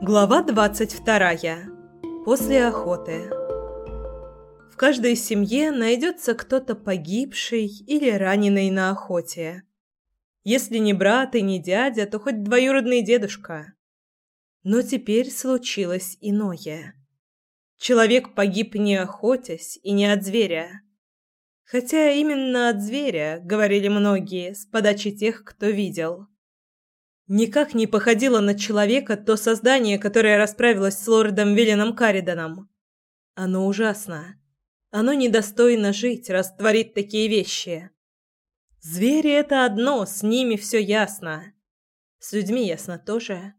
Глава 22. После охоты. В каждой семье найдется кто-то погибший или раненый на охоте. Если не брат и не дядя, то хоть двоюродный дедушка. Но теперь случилось иное. Человек погиб не охотясь и не от зверя. Хотя именно от зверя, говорили многие, с подачи тех, кто видел. Никак не походило на человека то создание, которое расправилось с лордом Виллином Кариданом. Оно ужасно. Оно недостойно жить, раз творит такие вещи. Звери — это одно, с ними все ясно. С людьми ясно тоже.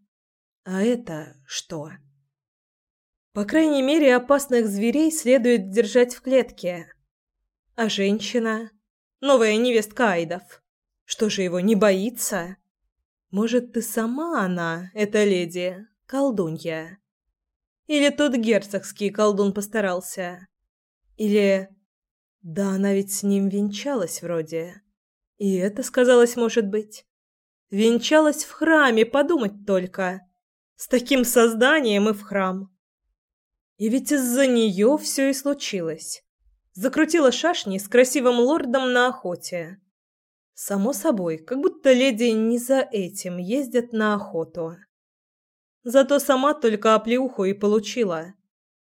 А это что? По крайней мере, опасных зверей следует держать в клетке. А женщина? Новая невестка Айдов. Что же его, не боится? Может, ты сама она, эта леди, колдунья? Или тот герцогский колдун постарался? Или... Да она ведь с ним венчалась вроде. И это сказалось, может быть. Венчалась в храме, подумать только. С таким созданием и в храм. И ведь из-за нее все и случилось. Закрутила шашни с красивым лордом на охоте. Само собой, как будто леди не за этим ездят на охоту. Зато сама только оплеуху и получила.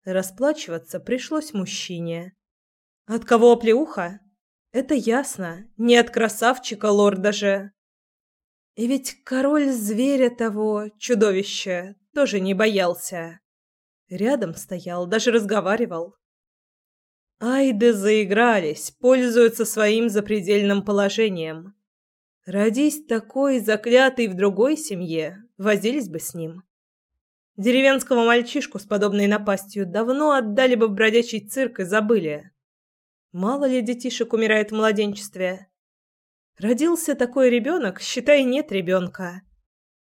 Расплачиваться пришлось мужчине. От кого оплеуха? Это ясно, не от красавчика лорда же. И ведь король зверя того, чудовища, тоже не боялся. Рядом стоял, даже разговаривал. Айды заигрались, пользуются своим запредельным положением. Родись такой заклятый в другой семье, возились бы с ним. Деревенского мальчишку с подобной напастью давно отдали бы в бродячий цирк и забыли. Мало ли детишек умирает в младенчестве. Родился такой ребенок, считай, нет ребенка.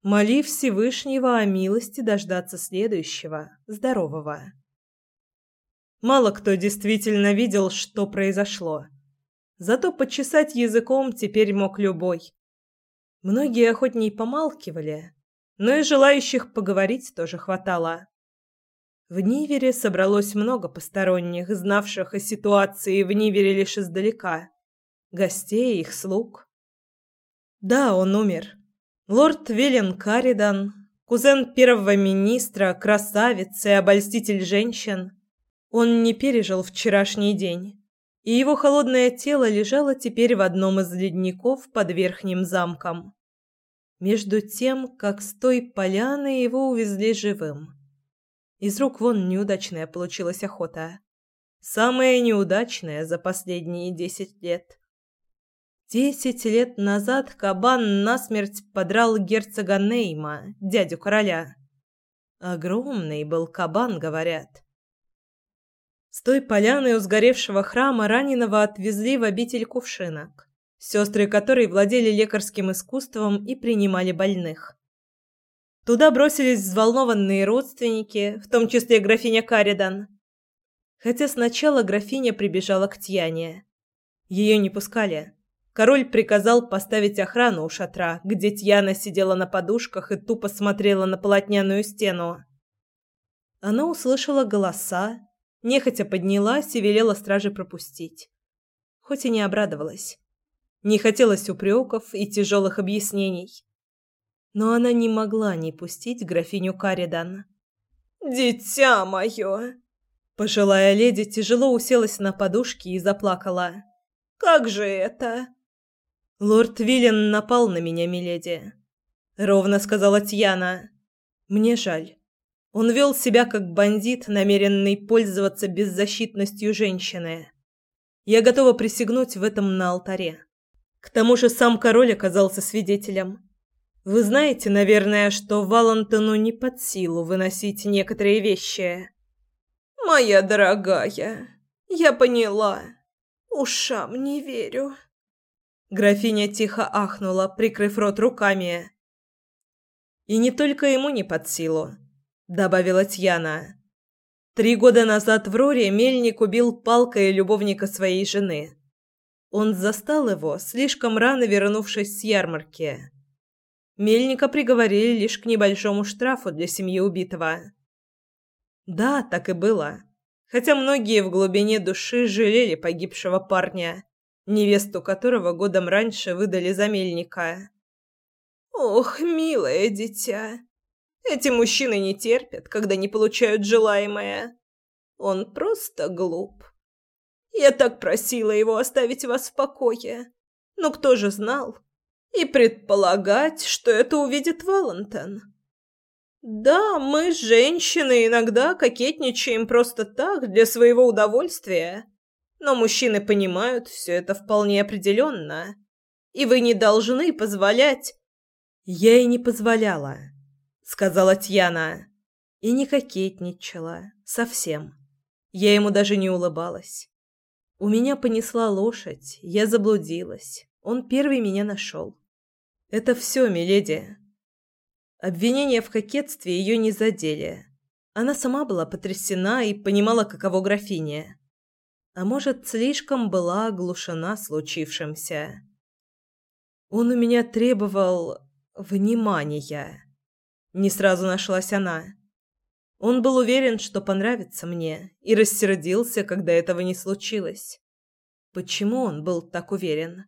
Моли Всевышнего о милости дождаться следующего, здорового. Мало кто действительно видел, что произошло. Зато почесать языком теперь мог любой. Многие охотней помалкивали, но и желающих поговорить тоже хватало. В Нивере собралось много посторонних, знавших о ситуации в Нивере лишь издалека. Гостей, их слуг. Да, он умер. Лорд Виллен Каридан, кузен первого министра, красавец и обольститель женщин – он не пережил вчерашний день, и его холодное тело лежало теперь в одном из ледников под верхним замком. Между тем, как с той поляны его увезли живым. Из рук вон неудачная получилась охота. Самая неудачная за последние десять лет. Десять лет назад кабан насмерть подрал герцога Нейма, дядю короля. Огромный был кабан, говорят. С той поляны у сгоревшего храма раненого отвезли в обитель кувшинок, сестры которой владели лекарским искусством и принимали больных. Туда бросились взволнованные родственники, в том числе графиня Каридан. Хотя сначала графиня прибежала к Тьяне. Ее не пускали. Король приказал поставить охрану у шатра, где Тьяна сидела на подушках и тупо смотрела на полотняную стену. Она услышала голоса, Нехотя поднялась и велела страже пропустить. Хоть и не обрадовалась. Не хотелось упреков и тяжелых объяснений. Но она не могла не пустить графиню Каридан. «Дитя мое!» Пожилая леди тяжело уселась на подушке и заплакала. «Как же это?» «Лорд Виллен напал на меня, миледи», — ровно сказала Тьяна. «Мне жаль. Он вел себя как бандит, намеренный пользоваться беззащитностью женщины. Я готова присягнуть в этом на алтаре. К тому же сам король оказался свидетелем. Вы знаете, наверное, что Валентину не под силу выносить некоторые вещи. Моя дорогая, я поняла. Ушам не верю. Графиня тихо ахнула, прикрыв рот руками. И не только ему не под силу добавила Тьяна. Три года назад в Роре мельник убил палкой любовника своей жены. Он застал его, слишком рано вернувшись с ярмарки. Мельника приговорили лишь к небольшому штрафу для семьи убитого. Да, так и было. Хотя многие в глубине души жалели погибшего парня, невесту которого годом раньше выдали за мельника. Ох, милое дитя. Эти мужчины не терпят, когда не получают желаемое. Он просто глуп. Я так просила его оставить вас в покое. Но кто же знал? И предполагать, что это увидит Валентин. Да, мы, женщины, иногда кокетничаем просто так, для своего удовольствия. Но мужчины понимают все это вполне определенно. И вы не должны позволять... Я и не позволяла, сказала Тьяна. И не кокетничала. Совсем. Я ему даже не улыбалась. У меня понесла лошадь, я заблудилась. Он первый меня нашел. Это все, миледи. Обвинения в кокетстве ее не задели. Она сама была потрясена и понимала, каково графиня. А может, слишком была оглушена случившимся. Он у меня требовал внимания. Не сразу нашлась она. Он был уверен, что понравится мне, и рассердился, когда этого не случилось. Почему он был так уверен?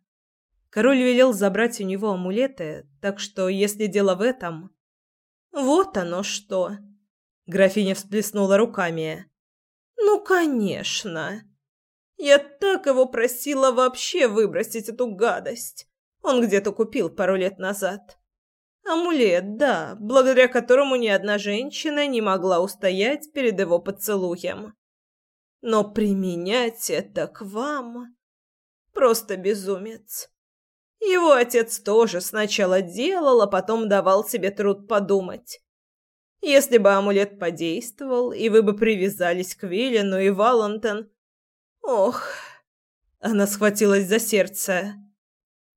Король велел забрать у него амулеты, так что, если дело в этом... Вот оно что! Графиня всплеснула руками. Ну, конечно. Я так его просила вообще выбросить эту гадость. Он где-то купил пару лет назад. Амулет, да, благодаря которому ни одна женщина не могла устоять перед его поцелуем. Но применять это к вам... Просто безумец. Его отец тоже сначала делал, а потом давал себе труд подумать. Если бы амулет подействовал, и вы бы привязались к Виллину и Валентон... Ох... Она схватилась за сердце.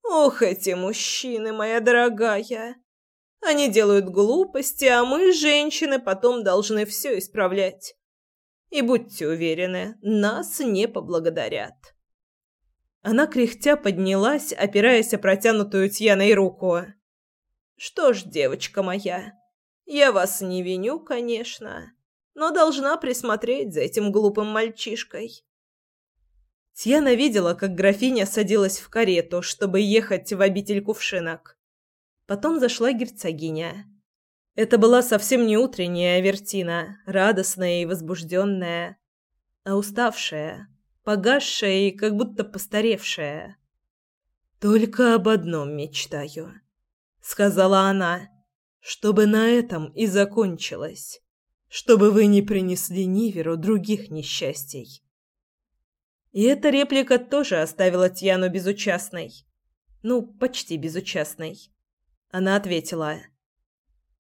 Ох, эти мужчины, моя дорогая. Они делают глупости, а мы, женщины, потом должны все исправлять. И будьте уверены, нас не поблагодарят. Она кряхтя поднялась, опираясь о протянутую Тьяной руку. Что ж, девочка моя, я вас не виню, конечно, но должна присмотреть за этим глупым мальчишкой. Тьяна видела, как графиня садилась в карету, чтобы ехать в обитель кувшинок. Потом зашла герцогиня. Это была совсем не утренняя Авертина, радостная и возбужденная, а уставшая, погасшая и как будто постаревшая. «Только об одном мечтаю», — сказала она, — «чтобы на этом и закончилось, чтобы вы не принесли Ниверу других несчастий». И эта реплика тоже оставила Тьяну безучастной. Ну, почти безучастной. Она ответила.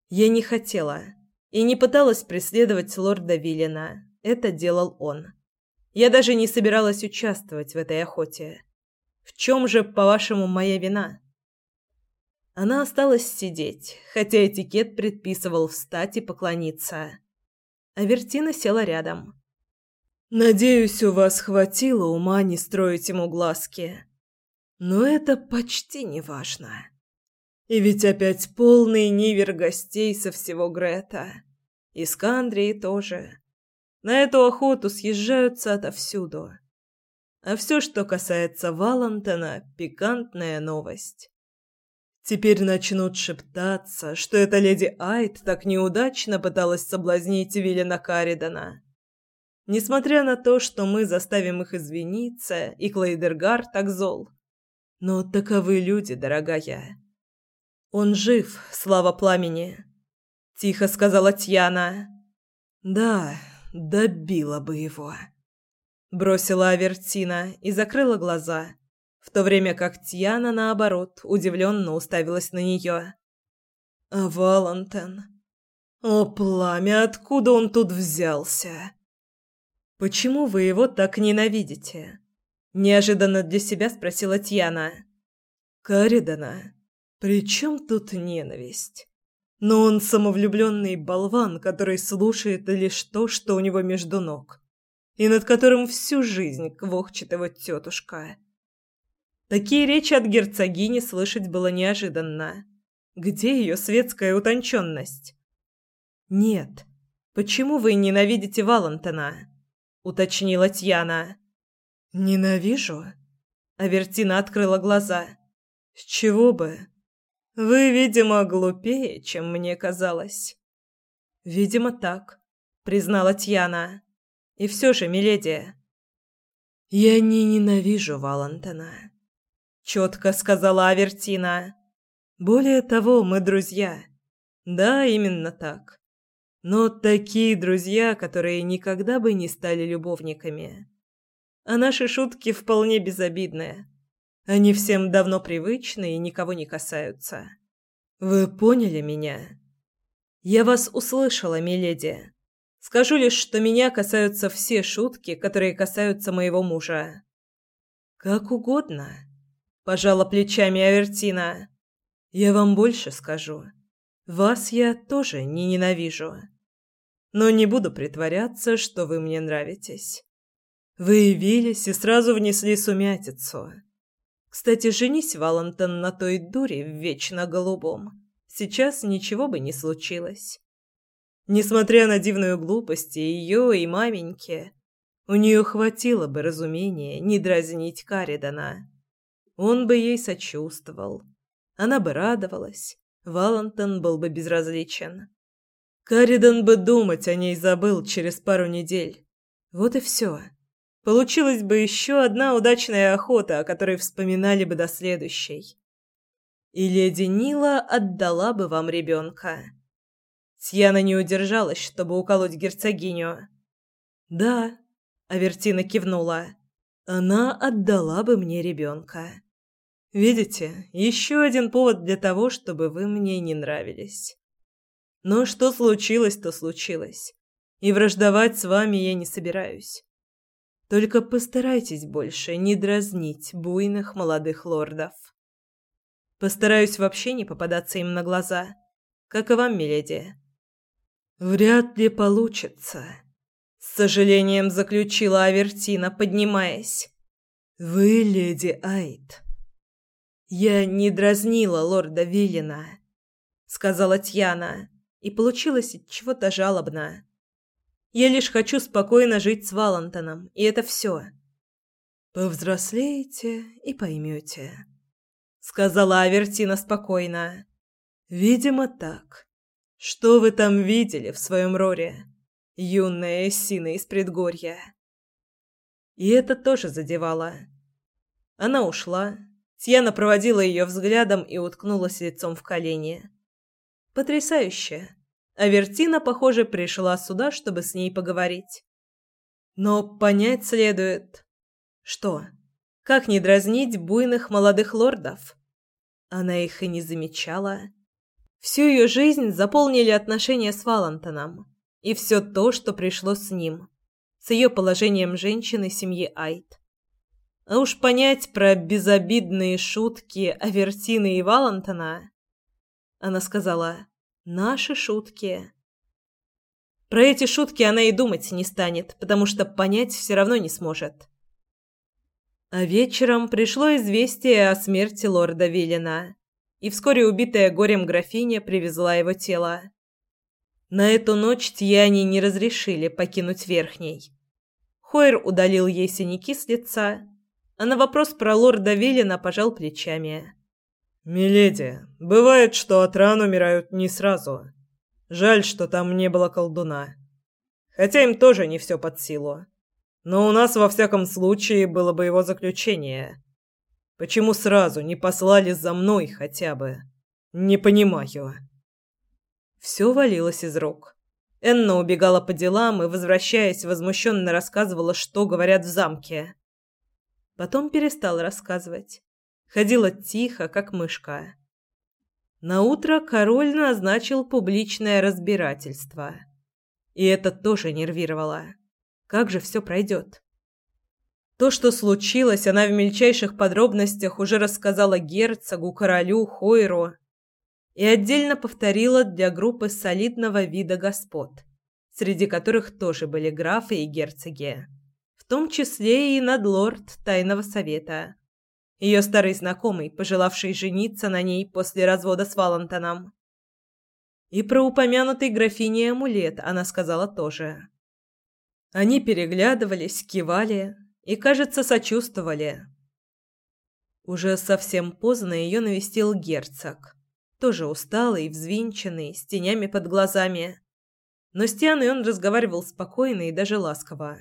«Я не хотела и не пыталась преследовать лорда Виллина. Это делал он. Я даже не собиралась участвовать в этой охоте. В чем же, по-вашему, моя вина?» Она осталась сидеть, хотя этикет предписывал встать и поклониться. А Вертина села рядом. «Надеюсь, у вас хватило ума не строить ему глазки. Но это почти не важно». И ведь опять полный нивер гостей со всего Грета. И Скандрии тоже. На эту охоту съезжаются отовсюду. А все, что касается Валентона, пикантная новость. Теперь начнут шептаться, что эта леди Айт так неудачно пыталась соблазнить Виллина Каридана. Несмотря на то, что мы заставим их извиниться, и Клейдергар так зол. Но таковы люди, дорогая. Он жив, слава пламени, тихо сказала Тьяна. Да, добила бы его. Бросила Авертина и закрыла глаза, в то время как Тьяна наоборот удивленно уставилась на нее. А Валентин? О, пламя, откуда он тут взялся? Почему вы его так ненавидите? Неожиданно для себя спросила Тьяна. Каридана при чем тут ненависть? Но он самовлюбленный болван, который слушает лишь то, что у него между ног, и над которым всю жизнь квохчет его тетушка. Такие речи от герцогини слышать было неожиданно. Где ее светская утонченность? Нет. Почему вы ненавидите Валентина? уточнила Тьяна. Ненавижу. Авертина открыла глаза. С чего бы? Вы, видимо, глупее, чем мне казалось. Видимо, так, признала Тьяна. И все же, миледи, я не ненавижу Валентина, четко сказала Авертина. Более того, мы друзья. Да, именно так. Но такие друзья, которые никогда бы не стали любовниками. А наши шутки вполне безобидные. Они всем давно привычны и никого не касаются. Вы поняли меня? Я вас услышала, миледи. Скажу лишь, что меня касаются все шутки, которые касаются моего мужа. Как угодно, пожала плечами Авертина. Я вам больше скажу. Вас я тоже не ненавижу. Но не буду притворяться, что вы мне нравитесь. Вы явились и сразу внесли сумятицу. Кстати, женись, Валентон, на той дуре в вечно голубом. Сейчас ничего бы не случилось. Несмотря на дивную глупость ее, и маменьки, у нее хватило бы разумения не дразнить Каридана. Он бы ей сочувствовал. Она бы радовалась. Валентон был бы безразличен. Каридан бы думать о ней забыл через пару недель. Вот и все. Получилась бы еще одна удачная охота, о которой вспоминали бы до следующей. И леди Нила отдала бы вам ребенка. Тьяна не удержалась, чтобы уколоть герцогиню. «Да», — Авертина кивнула, — «она отдала бы мне ребенка. Видите, еще один повод для того, чтобы вы мне не нравились. Но что случилось, то случилось, и враждовать с вами я не собираюсь. Только постарайтесь больше не дразнить буйных молодых лордов. Постараюсь вообще не попадаться им на глаза, как и вам, миледи». Вряд ли получится, с сожалением заключила Авертина, поднимаясь. Вы леди Айт. Я не дразнила лорда Виллина, сказала Тьяна, и получилось чего-то жалобно. Я лишь хочу спокойно жить с Валентоном, и это все. Повзрослеете и поймете, сказала Авертина спокойно. Видимо, так. Что вы там видели в своем роре, юная Эссина из предгорья? И это тоже задевало. Она ушла. Тьяна проводила ее взглядом и уткнулась лицом в колени. Потрясающе. Авертина, похоже, пришла сюда, чтобы с ней поговорить. Но понять следует... Что? Как не дразнить буйных молодых лордов? Она их и не замечала. Всю ее жизнь заполнили отношения с Валентоном и все то, что пришло с ним, с ее положением женщины семьи Айт. А уж понять про безобидные шутки Авертины и Валентона... Она сказала «наши шутки». Про эти шутки она и думать не станет, потому что понять все равно не сможет. А вечером пришло известие о смерти лорда Виллина и вскоре убитая горем графиня привезла его тело. На эту ночь Тьяне не разрешили покинуть Верхней. Хойер удалил ей синяки с лица, а на вопрос про лорда Виллина пожал плечами. «Миледи, бывает, что от ран умирают не сразу. Жаль, что там не было колдуна. Хотя им тоже не все под силу. Но у нас, во всяком случае, было бы его заключение. Почему сразу не послали за мной хотя бы? Не понимаю. Все валилось из рук. Энна убегала по делам и, возвращаясь, возмущенно рассказывала, что говорят в замке. Потом перестала рассказывать. Ходила тихо, как мышка. На утро король назначил публичное разбирательство. И это тоже нервировало. Как же все пройдет? То, что случилось, она в мельчайших подробностях уже рассказала герцогу, королю, Хойру и отдельно повторила для группы солидного вида господ, среди которых тоже были графы и герцоги, в том числе и надлорд тайного совета. Ее старый знакомый, пожелавший жениться на ней после развода с Валентоном. И про упомянутый графиней амулет она сказала тоже. Они переглядывались, кивали и, кажется, сочувствовали. Уже совсем поздно ее навестил герцог. Тоже усталый, взвинченный, с тенями под глазами. Но с Тианой он разговаривал спокойно и даже ласково.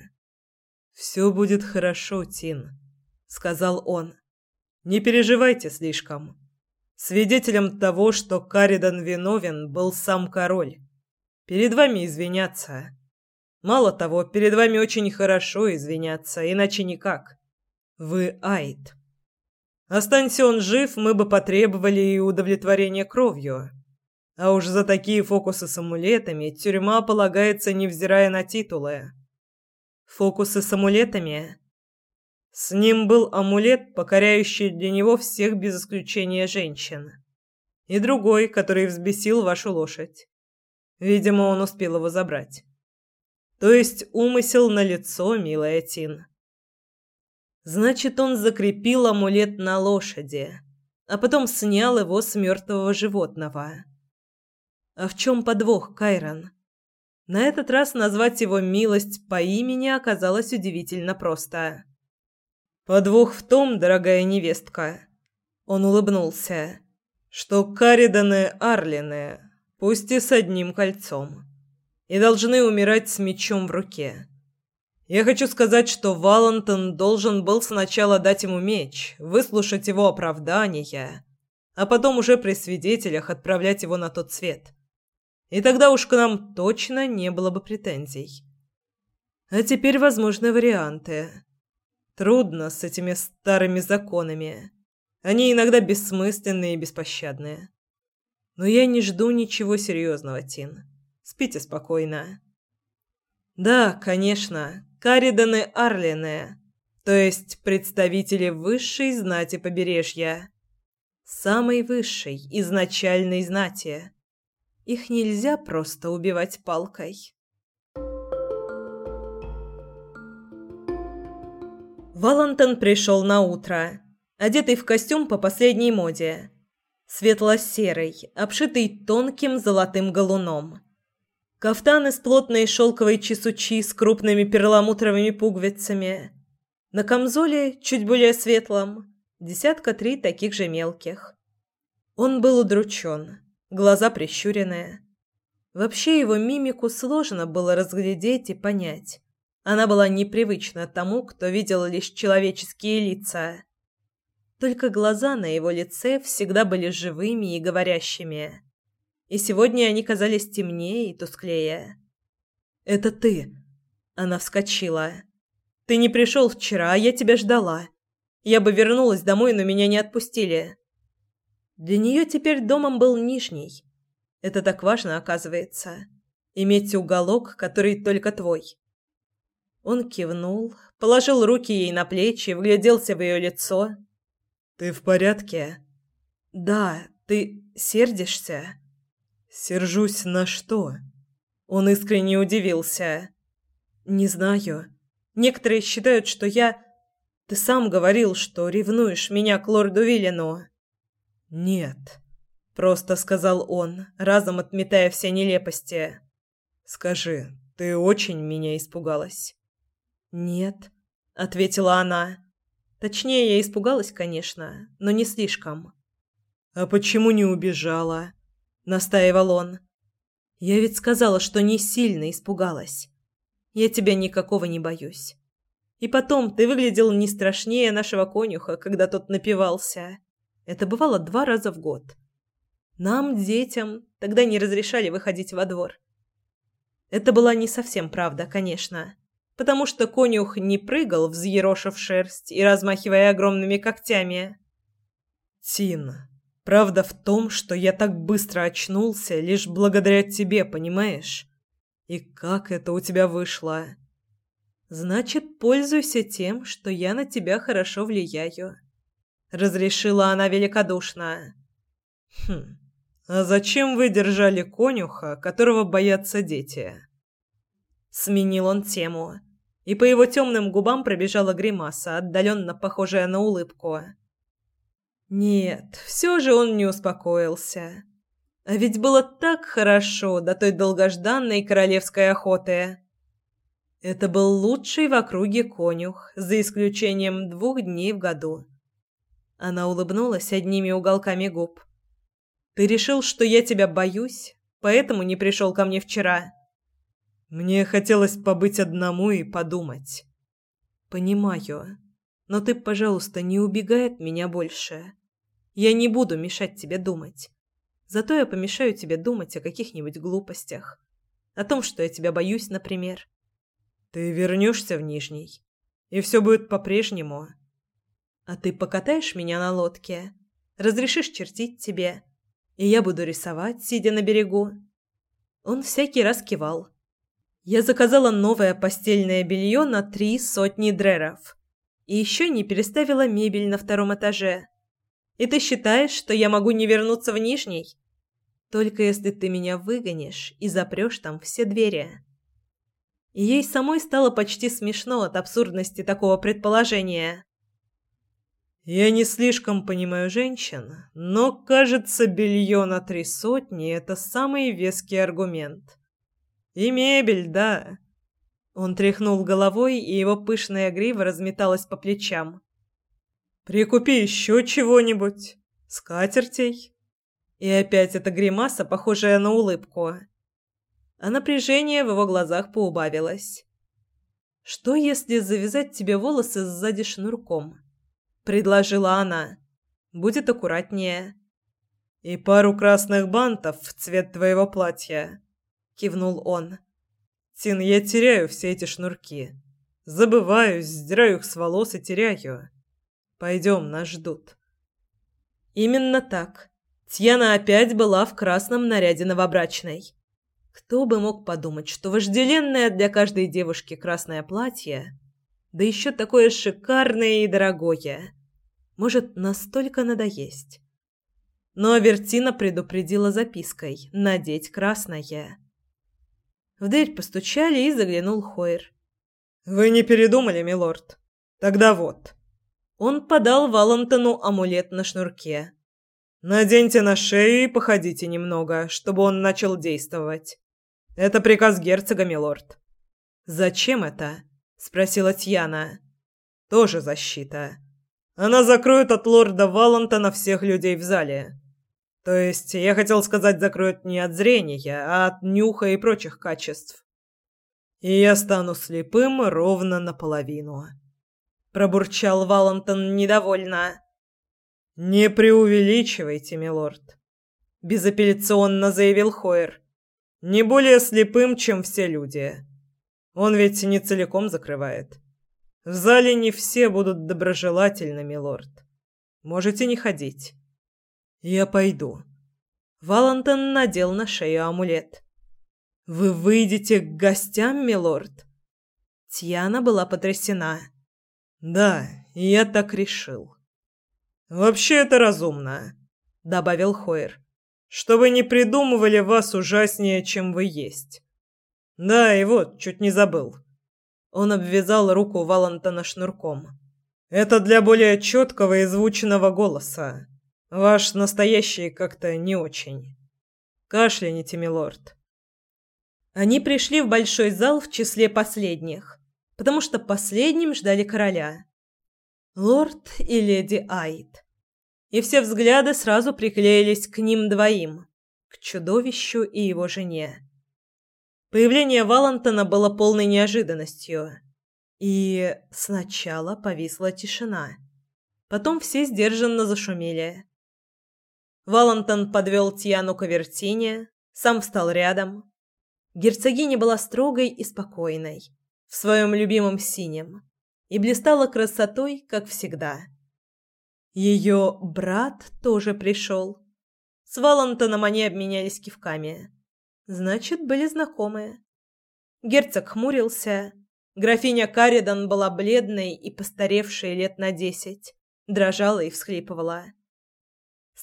«Все будет хорошо, Тин», — сказал он. «Не переживайте слишком. Свидетелем того, что Каридан виновен, был сам король. Перед вами извиняться. Мало того, перед вами очень хорошо извиняться, иначе никак. Вы Айд». Останься он жив, мы бы потребовали и удовлетворения кровью. А уж за такие фокусы с амулетами тюрьма полагается, невзирая на титулы. Фокусы с амулетами? С ним был амулет, покоряющий для него всех без исключения женщин. И другой, который взбесил вашу лошадь. Видимо, он успел его забрать. То есть умысел на лицо, милая Тин. Значит, он закрепил амулет на лошади, а потом снял его с мертвого животного. А в чем подвох, Кайрон? На этот раз назвать его милость по имени оказалось удивительно просто. Подвох в том, дорогая невестка, он улыбнулся, что Кариданы Арлины, пусть и с одним кольцом, и должны умирать с мечом в руке. Я хочу сказать, что Валентон должен был сначала дать ему меч, выслушать его оправдания, а потом уже при свидетелях отправлять его на тот свет. И тогда уж к нам точно не было бы претензий. А теперь возможны варианты. Трудно с этими старыми законами. Они иногда бессмысленные и беспощадные. Но я не жду ничего серьезного, Тин. Спите спокойно. Да, конечно, Кариданы Арлины, то есть представители высшей знати побережья. Самой высшей, изначальной знати. Их нельзя просто убивать палкой. Валентин пришел на утро, одетый в костюм по последней моде. Светло-серый, обшитый тонким золотым галуном. Кафтан из плотной шелковой чесучи с крупными перламутровыми пуговицами. На камзоле, чуть более светлом, десятка три таких же мелких. Он был удручен, глаза прищуренные. Вообще его мимику сложно было разглядеть и понять. Она была непривычна тому, кто видел лишь человеческие лица. Только глаза на его лице всегда были живыми и говорящими и сегодня они казались темнее и тусклее. «Это ты!» Она вскочила. «Ты не пришел вчера, а я тебя ждала. Я бы вернулась домой, но меня не отпустили». Для нее теперь домом был Нижний. Это так важно, оказывается. Иметь уголок, который только твой. Он кивнул, положил руки ей на плечи, вгляделся в ее лицо. «Ты в порядке?» «Да, ты сердишься?» «Сержусь на что?» Он искренне удивился. «Не знаю. Некоторые считают, что я... Ты сам говорил, что ревнуешь меня к лорду Виллину». «Нет», — просто сказал он, разом отметая все нелепости. «Скажи, ты очень меня испугалась?» «Нет», — ответила она. Точнее, я испугалась, конечно, но не слишком. «А почему не убежала?» настаивал он. Я ведь сказала, что не сильно испугалась. Я тебя никакого не боюсь. И потом, ты выглядел не страшнее нашего конюха, когда тот напивался. Это бывало два раза в год. Нам, детям, тогда не разрешали выходить во двор. Это была не совсем правда, конечно, потому что конюх не прыгал, взъерошив шерсть и размахивая огромными когтями. «Тина, Правда в том, что я так быстро очнулся лишь благодаря тебе, понимаешь? И как это у тебя вышло? Значит, пользуйся тем, что я на тебя хорошо влияю, разрешила она великодушно. Хм. А зачем вы держали конюха, которого боятся дети? Сменил он тему, и по его темным губам пробежала гримаса, отдаленно похожая на улыбку. Нет, все же он не успокоился. А ведь было так хорошо до той долгожданной королевской охоты. Это был лучший в округе конюх, за исключением двух дней в году. Она улыбнулась одними уголками губ. Ты решил, что я тебя боюсь, поэтому не пришел ко мне вчера. Мне хотелось побыть одному и подумать. Понимаю. Но ты, пожалуйста, не убегай от меня больше. Я не буду мешать тебе думать. Зато я помешаю тебе думать о каких-нибудь глупостях. О том, что я тебя боюсь, например. Ты вернешься в Нижний, и все будет по-прежнему. А ты покатаешь меня на лодке, разрешишь чертить тебе, и я буду рисовать, сидя на берегу. Он всякий раз кивал. Я заказала новое постельное белье на три сотни дреров. И еще не переставила мебель на втором этаже. И ты считаешь, что я могу не вернуться в Нижний? Только если ты меня выгонишь и запрешь там все двери. И ей самой стало почти смешно от абсурдности такого предположения. Я не слишком понимаю женщин, но, кажется, белье на три сотни – это самый веский аргумент. И мебель, да. Он тряхнул головой, и его пышная грива разметалась по плечам. Прикупи еще чего-нибудь. Скатертей. И опять эта гримаса, похожая на улыбку. А напряжение в его глазах поубавилось. Что если завязать тебе волосы сзади шнурком? предложила она. Будет аккуратнее. И пару красных бантов в цвет твоего платья, кивнул он. Тин, я теряю все эти шнурки. Забываю, сдираю их с волос и теряю. Пойдем, нас ждут. Именно так. Тьяна опять была в красном наряде новобрачной. Кто бы мог подумать, что вожделенное для каждой девушки красное платье да еще такое шикарное и дорогое. Может настолько надоесть. Но Авертина предупредила запиской «надеть красное». В дверь постучали и заглянул Хойер. «Вы не передумали, милорд? Тогда вот». Он подал Валантону амулет на шнурке. «Наденьте на шею и походите немного, чтобы он начал действовать. Это приказ герцога, милорд». «Зачем это?» спросила Тьяна. Тоже защита. Она закроет от лорда Валантона всех людей в зале. То есть, я хотел сказать, закроет не от зрения, а от нюха и прочих качеств. И я стану слепым ровно наполовину. Пробурчал Валантон недовольно. Не преувеличивайте, милорд, безапелляционно заявил Хойер. Не более слепым, чем все люди. Он ведь не целиком закрывает. В зале не все будут доброжелательны, милорд. Можете не ходить. Я пойду. Валентин надел на шею амулет. Вы выйдете к гостям, милорд? Тьяна была потрясена. Да, я так решил. Вообще это разумно, добавил Хойер. Чтобы не придумывали вас ужаснее, чем вы есть. Да, и вот, чуть не забыл. Он обвязал руку Валентона шнурком. Это для более четкого и звучного голоса. Ваш настоящий как-то не очень. Кашляните, милорд. Они пришли в большой зал в числе последних, потому что последним ждали короля. Лорд и леди Айд. И все взгляды сразу приклеились к ним двоим, к чудовищу и его жене. Появление Валентона было полной неожиданностью. И сначала повисла тишина. Потом все сдержанно зашумели. Валентон подвел Тиану к Авертине, сам встал рядом. Герцогиня была строгой и спокойной, в своем любимом синем, и блистала красотой, как всегда. Ее брат тоже пришел. С Валентоном они обменялись кивками. Значит, были знакомые. Герцог хмурился. Графиня Каридан была бледной и постаревшей лет на десять, дрожала и всхлипывала.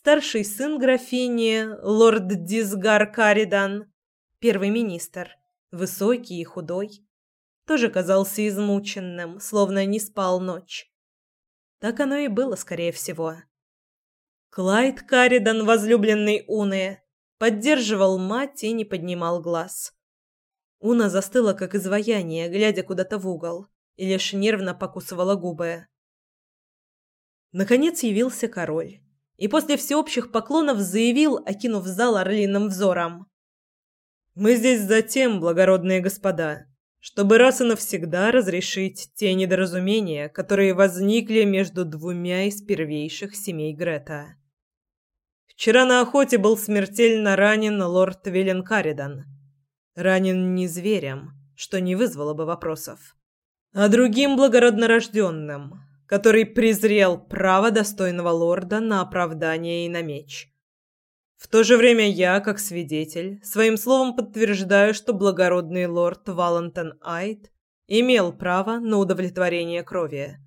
Старший сын графини, лорд Дисгар Каридан, первый министр, высокий и худой, тоже казался измученным, словно не спал ночь. Так оно и было, скорее всего. Клайд Каридан, возлюбленный Уны, поддерживал мать и не поднимал глаз. Уна застыла как изваяние, глядя куда-то в угол, и лишь нервно покусывала губы. Наконец явился король, и после всеобщих поклонов заявил, окинув зал орлиным взором: "Мы здесь затем, благородные господа, чтобы раз и навсегда разрешить те недоразумения, которые возникли между двумя из первейших семей Грета. Вчера на охоте был смертельно ранен лорд Веленкаридан. Ранен не зверем, что не вызвало бы вопросов, а другим благороднорожденным, который презрел право достойного лорда на оправдание и на меч. В то же время я, как свидетель, своим словом подтверждаю, что благородный лорд Валентон Айт имел право на удовлетворение крови.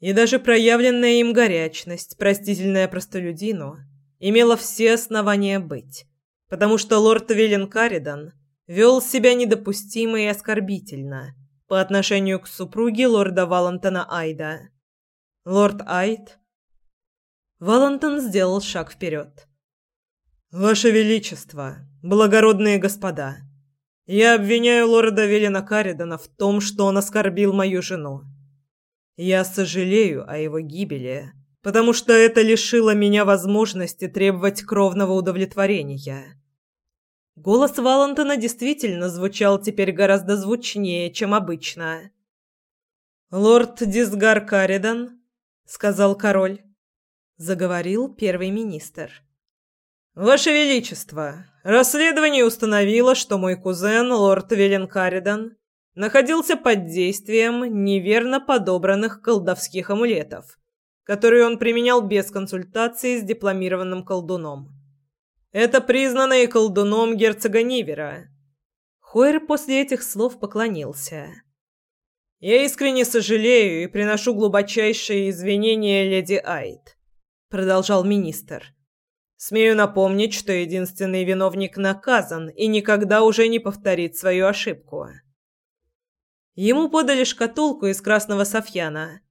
И даже проявленная им горячность, простительная простолюдину, имела все основания быть, потому что лорд Виллен Каридан вел себя недопустимо и оскорбительно по отношению к супруге лорда Валентона Айда. Лорд Айд... Валентон сделал шаг вперед. «Ваше Величество, благородные господа, я обвиняю лорда Велена Каридана в том, что он оскорбил мою жену. Я сожалею о его гибели» потому что это лишило меня возможности требовать кровного удовлетворения. Голос Валентона действительно звучал теперь гораздо звучнее, чем обычно. «Лорд Дисгар Каридан», — сказал король, — заговорил первый министр. «Ваше Величество, расследование установило, что мой кузен, лорд Велен Каридан, находился под действием неверно подобранных колдовских амулетов» которую он применял без консультации с дипломированным колдуном. Это признано и колдуном герцога Нивера. Хойер после этих слов поклонился. Я искренне сожалею и приношу глубочайшие извинения леди Айт, продолжал министр. Смею напомнить, что единственный виновник наказан и никогда уже не повторит свою ошибку. Ему подали шкатулку из красного софьяна,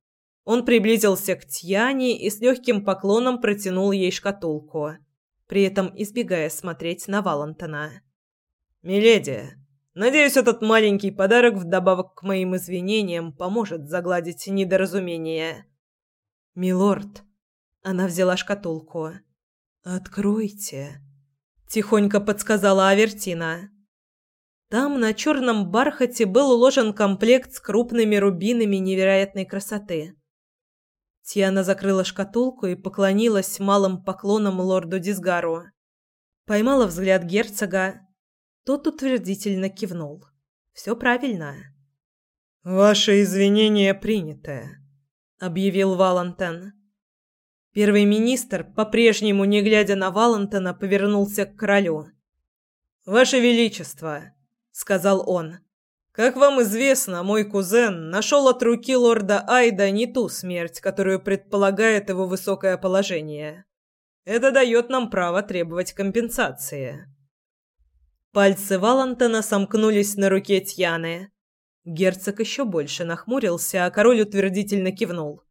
он приблизился к Тьяне и с легким поклоном протянул ей шкатулку, при этом избегая смотреть на Валентона. «Миледи, надеюсь, этот маленький подарок вдобавок к моим извинениям поможет загладить недоразумение». «Милорд», — она взяла шкатулку. «Откройте», — тихонько подсказала Авертина. Там на черном бархате был уложен комплект с крупными рубинами невероятной красоты. Тиана закрыла шкатулку и поклонилась малым поклоном лорду Дисгару. Поймала взгляд герцога. Тот утвердительно кивнул. Все правильно. «Ваши извинения приняты», — объявил Валентин. Первый министр, по-прежнему не глядя на Валентина, повернулся к королю. «Ваше Величество», — сказал он, как вам известно, мой кузен нашел от руки лорда Айда не ту смерть, которую предполагает его высокое положение. Это дает нам право требовать компенсации. Пальцы Валантона сомкнулись на руке Тьяны. Герцог еще больше нахмурился, а король утвердительно кивнул.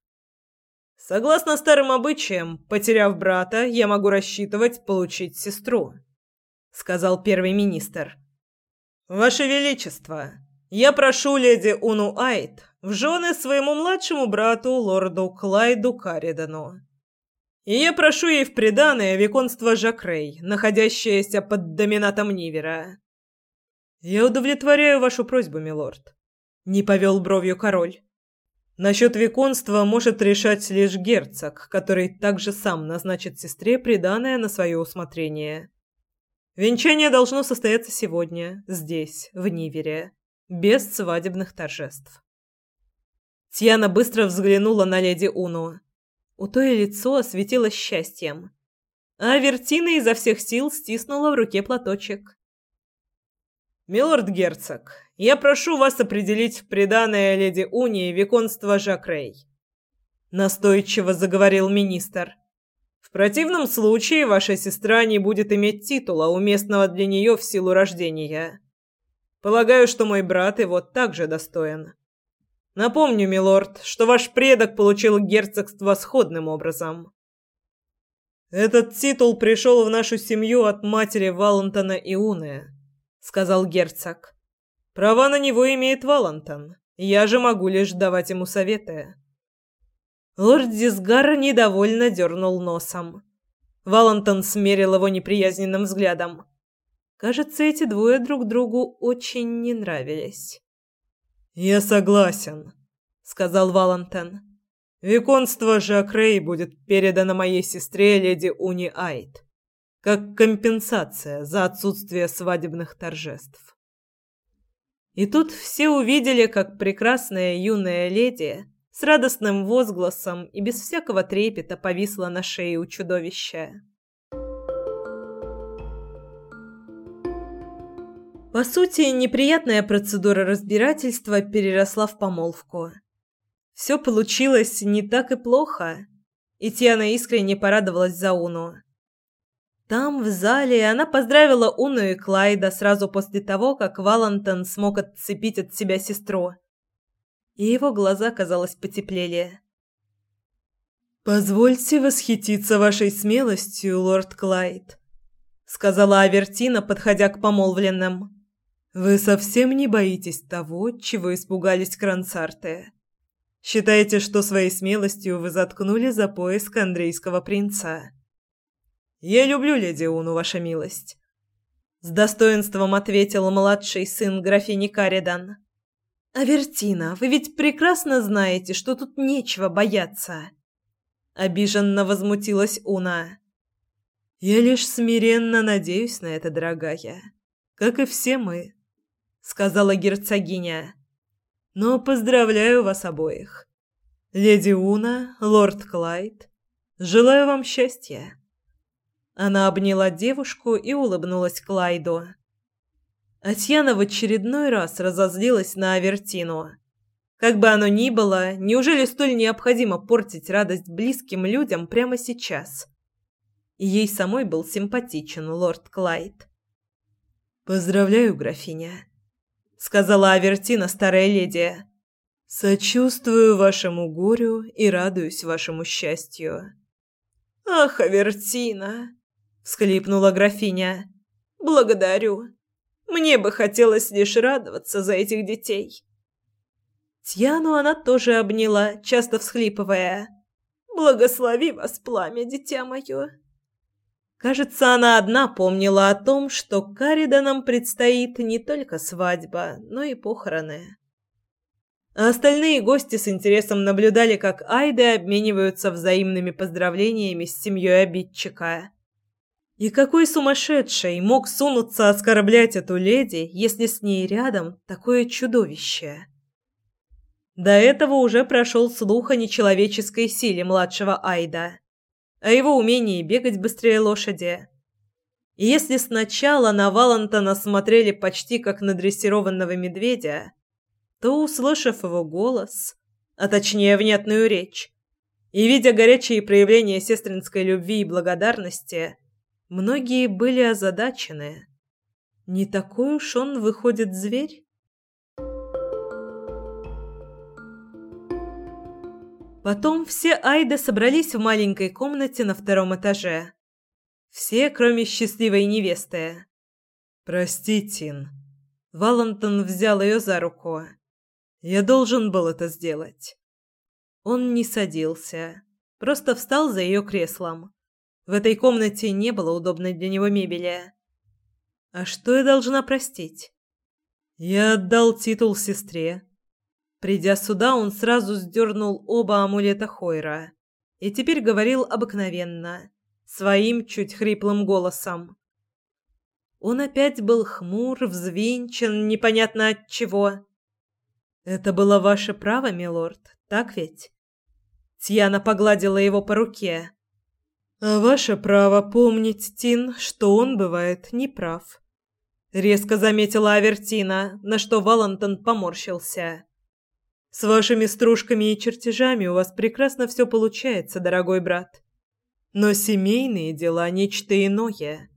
Согласно старым обычаям, потеряв брата, я могу рассчитывать получить сестру, сказал первый министр. Ваше величество, я прошу леди Уну Айт в жены своему младшему брату, лорду Клайду Каридану. И я прошу ей в приданое виконство Жакрей, находящееся под доминатом Нивера. Я удовлетворяю вашу просьбу, милорд. Не повел бровью король. Насчет виконства может решать лишь герцог, который также сам назначит сестре приданое на свое усмотрение. Венчание должно состояться сегодня, здесь, в Нивере без свадебных торжеств. Тьяна быстро взглянула на леди Уну. У той лицо осветилось счастьем, а Вертина изо всех сил стиснула в руке платочек. «Милорд герцог, я прошу вас определить в приданое леди Уни виконство Жакрей», — настойчиво заговорил министр. «В противном случае ваша сестра не будет иметь титула, уместного для нее в силу рождения». Полагаю, что мой брат его также достоин. Напомню, милорд, что ваш предок получил герцогство сходным образом. Этот титул пришел в нашу семью от матери Валентона Иуны, сказал герцог. Права на него имеет Валентон. Я же могу лишь давать ему советы. Лорд Дисгар недовольно дернул носом. Валентон смерил его неприязненным взглядом. Кажется, эти двое друг другу очень не нравились. «Я согласен», — сказал Валентон. «Виконство Жакрей будет передано моей сестре леди Уни Айт, как компенсация за отсутствие свадебных торжеств». И тут все увидели, как прекрасная юная леди с радостным возгласом и без всякого трепета повисла на шее у чудовища. По сути, неприятная процедура разбирательства переросла в помолвку. Все получилось не так и плохо, и Тиана искренне порадовалась за Уну. Там, в зале, она поздравила Уну и Клайда сразу после того, как Валентон смог отцепить от себя сестру. И его глаза, казалось, потеплели. «Позвольте восхититься вашей смелостью, лорд Клайд», — сказала Авертина, подходя к помолвленным. Вы совсем не боитесь того, чего испугались кронцарты. Считаете, что своей смелостью вы заткнули за поиск андрейского принца? Я люблю леди Уну, ваша милость. С достоинством ответил младший сын графини Каридан. Авертина, вы ведь прекрасно знаете, что тут нечего бояться. Обиженно возмутилась Уна. Я лишь смиренно надеюсь на это, дорогая, как и все мы сказала герцогиня. Но поздравляю вас обоих. Леди Уна, лорд Клайд, желаю вам счастья. Она обняла девушку и улыбнулась Клайду. Атьяна в очередной раз разозлилась на Авертину. Как бы оно ни было, неужели столь необходимо портить радость близким людям прямо сейчас? Ей самой был симпатичен лорд Клайд. «Поздравляю, графиня», сказала Авертина старая леди. Сочувствую вашему горю и радуюсь вашему счастью. Ах, Авертина, всхлипнула графиня. Благодарю. Мне бы хотелось лишь радоваться за этих детей. Тьяну она тоже обняла, часто всхлипывая. Благослови вас, пламя, дитя мое. Кажется, она одна помнила о том, что Кариданам предстоит не только свадьба, но и похороны. А остальные гости с интересом наблюдали, как Айды обмениваются взаимными поздравлениями с семьей обидчика. И какой сумасшедший мог сунуться оскорблять эту леди, если с ней рядом такое чудовище? До этого уже прошел слух о нечеловеческой силе младшего Айда о его умении бегать быстрее лошади. И если сначала на Валентона смотрели почти как на дрессированного медведя, то, услышав его голос, а точнее внятную речь, и видя горячие проявления сестринской любви и благодарности, многие были озадачены. Не такой уж он выходит зверь. Потом все Айды собрались в маленькой комнате на втором этаже. Все, кроме счастливой невесты. «Прости, Тин». Валентон взял ее за руку. «Я должен был это сделать». Он не садился, просто встал за ее креслом. В этой комнате не было удобной для него мебели. «А что я должна простить?» «Я отдал титул сестре, Придя сюда, он сразу сдернул оба амулета Хойра и теперь говорил обыкновенно, своим чуть хриплым голосом. Он опять был хмур, взвинчен, непонятно от чего. Это было ваше право, милорд, так ведь? Тьяна погладила его по руке. А ваше право помнить, Тин, что он бывает неправ. Резко заметила Авертина, на что Валентон поморщился. С вашими стружками и чертежами у вас прекрасно все получается, дорогой брат. Но семейные дела нечто иное.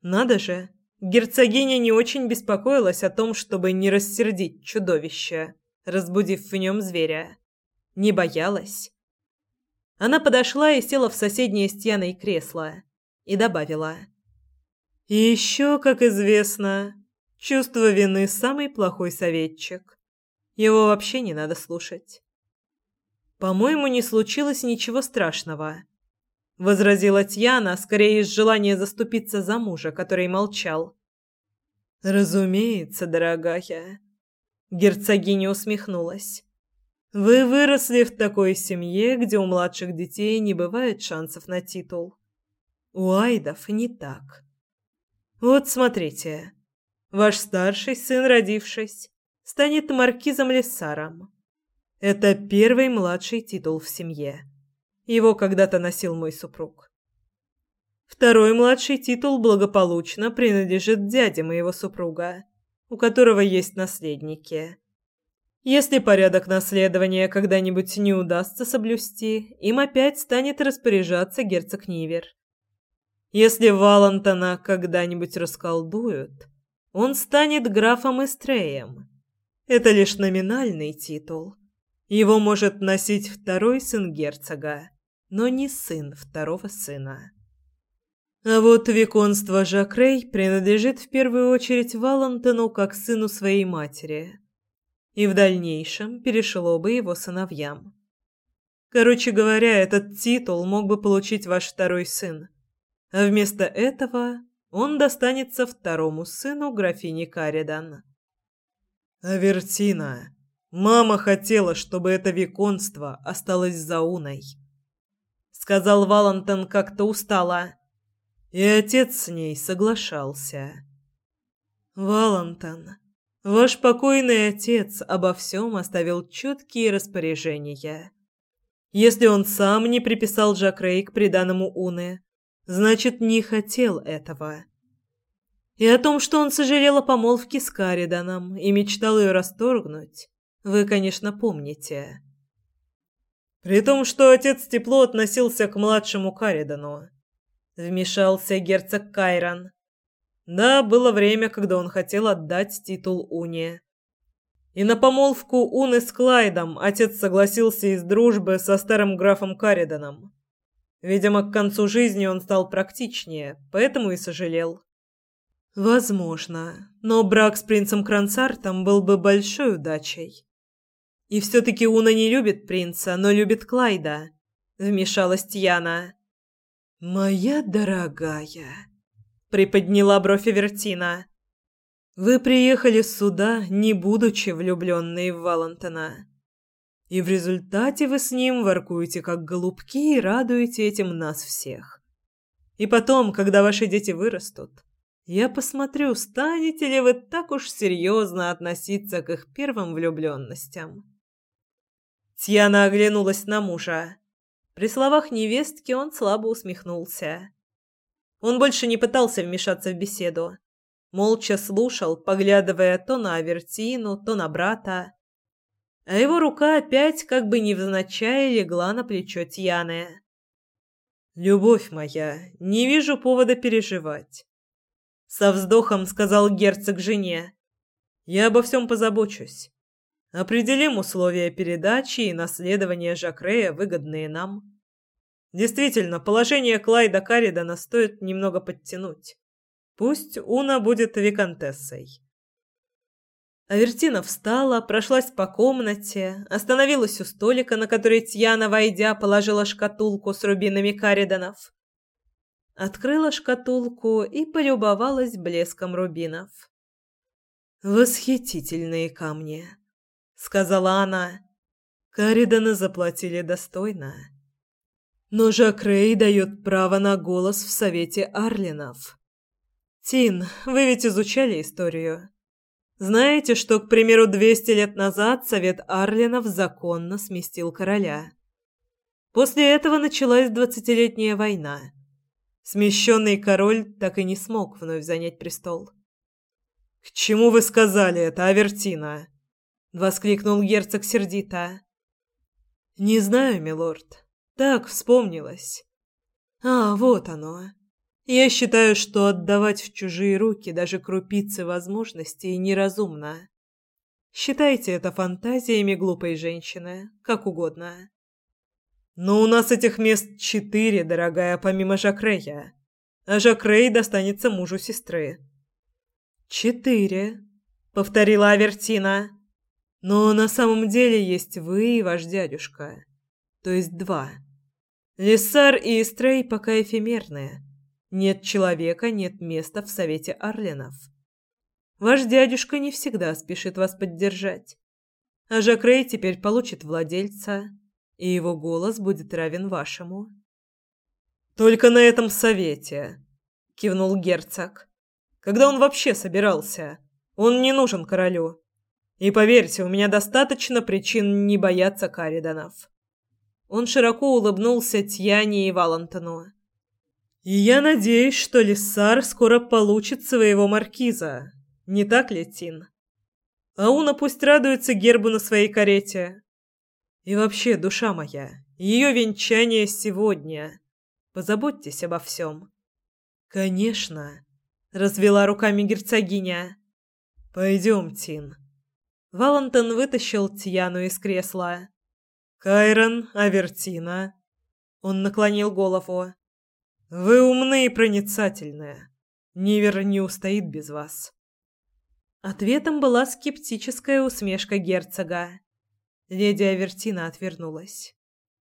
Надо же, герцогиня не очень беспокоилась о том, чтобы не рассердить чудовище, разбудив в нем зверя. Не боялась. Она подошла и села в соседнее с Тьяной кресло и добавила. «И еще, как известно, чувство вины – самый плохой советчик. Его вообще не надо слушать». «По-моему, не случилось ничего страшного», – возразила Тьяна, скорее из желания заступиться за мужа, который молчал. «Разумеется, дорогая», – герцогиня усмехнулась. Вы выросли в такой семье, где у младших детей не бывает шансов на титул. У айдов не так. Вот смотрите. Ваш старший сын, родившись, станет маркизом Лессаром. Это первый младший титул в семье. Его когда-то носил мой супруг. Второй младший титул благополучно принадлежит дяде моего супруга, у которого есть наследники. Если порядок наследования когда-нибудь не удастся соблюсти, им опять станет распоряжаться герцог Нивер. Если Валантона когда-нибудь расколдуют, он станет графом Эстреем. Это лишь номинальный титул. Его может носить второй сын герцога, но не сын второго сына. А вот виконство Жакрей принадлежит в первую очередь Валантону как сыну своей матери – и в дальнейшем перешло бы его сыновьям. Короче говоря, этот титул мог бы получить ваш второй сын, а вместо этого он достанется второму сыну графини Каридан. Авертина, мама хотела, чтобы это виконство осталось за Уной, сказал Валентин как-то устало. И отец с ней соглашался. Валентин, Ваш покойный отец обо всем оставил четкие распоряжения. Если он сам не приписал Жакрей к приданому Уны, значит, не хотел этого. И о том, что он сожалел о помолвке с Кариданом и мечтал ее расторгнуть, вы, конечно, помните. При том, что отец тепло относился к младшему Каридану, вмешался герцог Кайран. Да, было время, когда он хотел отдать титул Уне. И на помолвку Уны с Клайдом отец согласился из дружбы со старым графом Кариданом. Видимо, к концу жизни он стал практичнее, поэтому и сожалел. Возможно, но брак с принцем Крансартом был бы большой удачей. И все-таки Уна не любит принца, но любит Клайда, вмешалась Тьяна. «Моя дорогая», приподняла бровь Вертина. Вы приехали сюда, не будучи влюбленной в Валентина. И в результате вы с ним воркуете как голубки и радуете этим нас всех. И потом, когда ваши дети вырастут, я посмотрю, станете ли вы так уж серьезно относиться к их первым влюбленностям. Тьяна оглянулась на мужа. При словах невестки он слабо усмехнулся. Он больше не пытался вмешаться в беседу. Молча слушал, поглядывая то на Авертину, то на брата. А его рука опять, как бы невзначай, легла на плечо Тьяны. «Любовь моя, не вижу повода переживать», — со вздохом сказал герцог жене. «Я обо всем позабочусь. Определим условия передачи и наследования Жакрея, выгодные нам. Действительно, положение Клайда Каридана стоит немного подтянуть. Пусть Уна будет виконтессой. Авертина встала, прошлась по комнате, остановилась у столика, на который Тьяна, войдя, положила шкатулку с рубинами Кариданов. Открыла шкатулку и полюбовалась блеском рубинов. «Восхитительные камни», — сказала она. «Кариданы заплатили достойно». Но Жакрей дает право на голос в Совете Арлинов. Тин, вы ведь изучали историю. Знаете, что, к примеру, 200 лет назад Совет Арлинов законно сместил короля. После этого началась двадцатилетняя война. Смещенный король так и не смог вновь занять престол. «К чему вы сказали это, Авертина?» — воскликнул герцог сердито. «Не знаю, милорд. Так вспомнилось. А, вот оно. Я считаю, что отдавать в чужие руки даже крупицы возможностей неразумно. Считайте это фантазиями глупой женщины, как угодно. Но у нас этих мест четыре, дорогая, помимо Жакрея. А Жакрей достанется мужу сестры. Четыре, повторила Авертина. Но на самом деле есть вы и ваш дядюшка. То есть два. Лиссар и Эстрей пока эфемерные. Нет человека, нет места в Совете Орленов. Ваш дядюшка не всегда спешит вас поддержать. А Жакрей теперь получит владельца, и его голос будет равен вашему. «Только на этом совете», — кивнул герцог. «Когда он вообще собирался? Он не нужен королю. И поверьте, у меня достаточно причин не бояться Кариданов». Он широко улыбнулся Тьяне и Валантону. «И я надеюсь, что Лиссар скоро получит своего маркиза. Не так ли, Тин?» Ауна пусть радуется гербу на своей карете. И вообще, душа моя, ее венчание сегодня. Позаботьтесь обо всем. Конечно, развела руками герцогиня. Пойдем, Тин. Валентин вытащил Тьяну из кресла. Кайрон, Авертина. Он наклонил голову. Вы умны и проницательны. Нивер не устоит без вас. Ответом была скептическая усмешка герцога. Леди Авертина отвернулась.